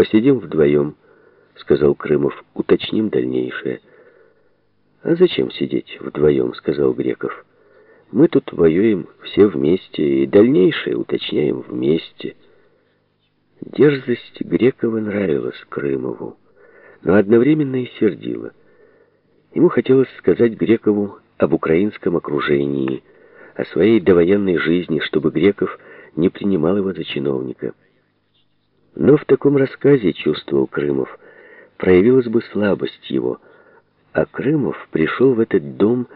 «Посидим вдвоем», — сказал Крымов. «Уточним дальнейшее». «А зачем сидеть вдвоем?» — сказал Греков. «Мы тут воюем все вместе, и дальнейшее уточняем вместе». Дерзость Грекова нравилась Крымову, но одновременно и сердила. Ему хотелось сказать Грекову об украинском окружении, о своей довоенной жизни, чтобы Греков не принимал его за чиновника. Но в таком рассказе, чувствовал Крымов, проявилась бы слабость его, а Крымов пришел в этот дом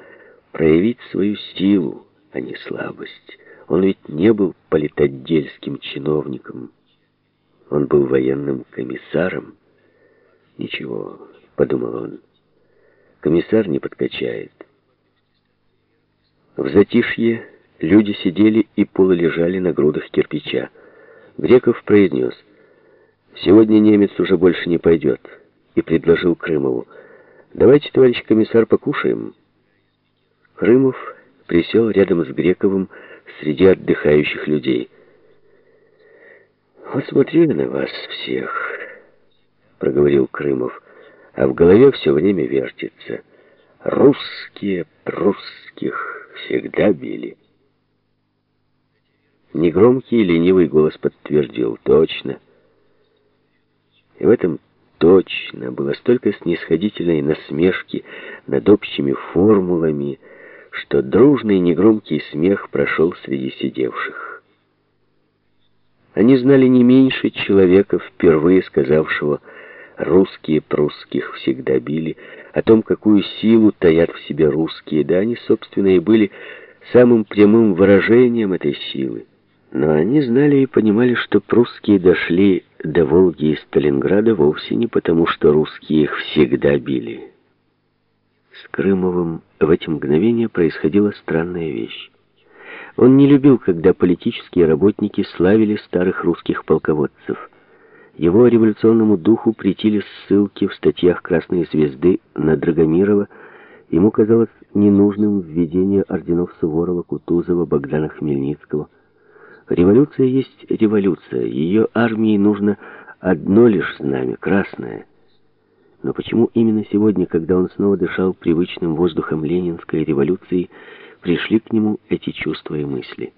проявить свою силу, а не слабость. Он ведь не был политотдельским чиновником, он был военным комиссаром. «Ничего», — подумал он, — «комиссар не подкачает». В затишье люди сидели и полулежали на грудах кирпича. Греков произнес, «Сегодня немец уже больше не пойдет», и предложил Крымову, «Давайте, товарищ комиссар, покушаем». Крымов присел рядом с Грековым среди отдыхающих людей. «Вот смотрю на вас всех», — проговорил Крымов, «а в голове все время вертится. Русские прусских всегда били». Негромкий ленивый голос подтвердил. «Точно». И в этом точно было столько снисходительной насмешки над общими формулами, что дружный негромкий смех прошел среди сидевших. Они знали не меньше человека, впервые сказавшего «русские прусских всегда били», о том, какую силу таят в себе русские, да они, собственно, и были самым прямым выражением этой силы. Но они знали и понимали, что прусские дошли до Волги и Сталинграда вовсе не потому, что русские их всегда били. С Крымовым в эти мгновения происходила странная вещь. Он не любил, когда политические работники славили старых русских полководцев. Его революционному духу претили ссылки в статьях «Красной звезды» на Драгомирова. Ему казалось ненужным введение орденов Суворова, Кутузова, Богдана Хмельницкого. Революция есть революция. Ее армии нужно одно лишь знамя — красное. Но почему именно сегодня, когда он снова дышал привычным воздухом ленинской революции, пришли к нему эти чувства и мысли.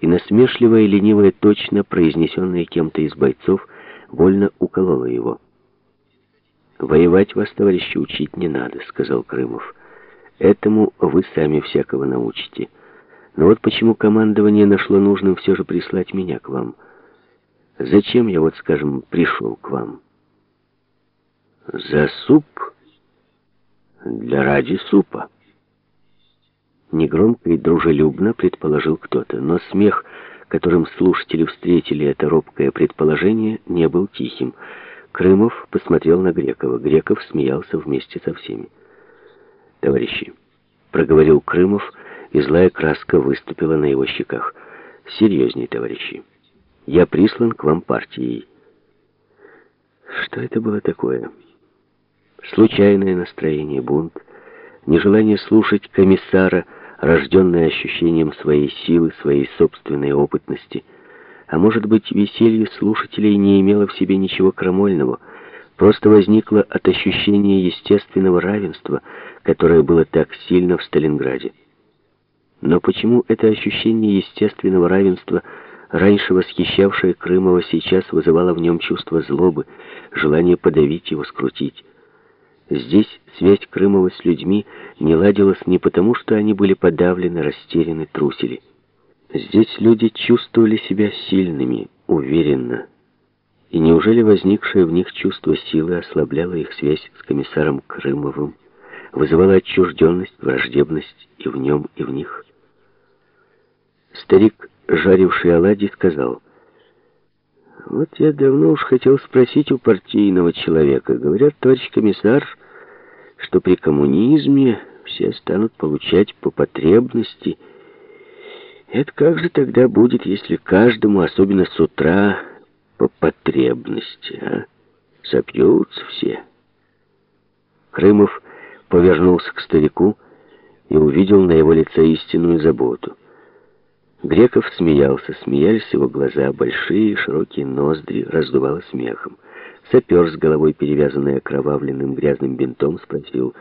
И насмешливая и ленивая точно, произнесенная кем-то из бойцов, больно уколола его. «Воевать вас, товарищи, учить не надо», — сказал Крымов. «Этому вы сами всякого научите. Но вот почему командование нашло нужным все же прислать меня к вам. Зачем я, вот скажем, пришел к вам?» «За суп? Для ради супа». Негромко и дружелюбно предположил кто-то, но смех, которым слушатели встретили это робкое предположение, не был тихим. Крымов посмотрел на Грекова. Греков смеялся вместе со всеми. «Товарищи», — проговорил Крымов, и злая краска выступила на его щеках. «Серьезней, товарищи. Я прислан к вам партией». Что это было такое? Случайное настроение, бунт, нежелание слушать комиссара — рожденное ощущением своей силы, своей собственной опытности. А может быть, веселье слушателей не имело в себе ничего крамольного, просто возникло от ощущения естественного равенства, которое было так сильно в Сталинграде. Но почему это ощущение естественного равенства, раньше восхищавшее Крымова, сейчас вызывало в нем чувство злобы, желание подавить его, скрутить? Здесь связь Крымова с людьми не ладилась не потому, что они были подавлены, растеряны, трусили. Здесь люди чувствовали себя сильными, уверенно. И неужели возникшее в них чувство силы ослабляло их связь с комиссаром Крымовым, вызывало отчужденность, враждебность и в нем, и в них? Старик, жаривший оладьи, сказал, вот я давно уж хотел спросить у партийного человека. Говорят, товарищ комиссар, что при коммунизме все станут получать по потребности. Это как же тогда будет, если каждому, особенно с утра, по потребности, а? Сопьются все. Крымов повернулся к старику и увидел на его лице истинную заботу. Греков смеялся, смеялись его глаза, большие широкие ноздри раздувало смехом. Сапер с головой, перевязанной окровавленным грязным бинтом, спросил,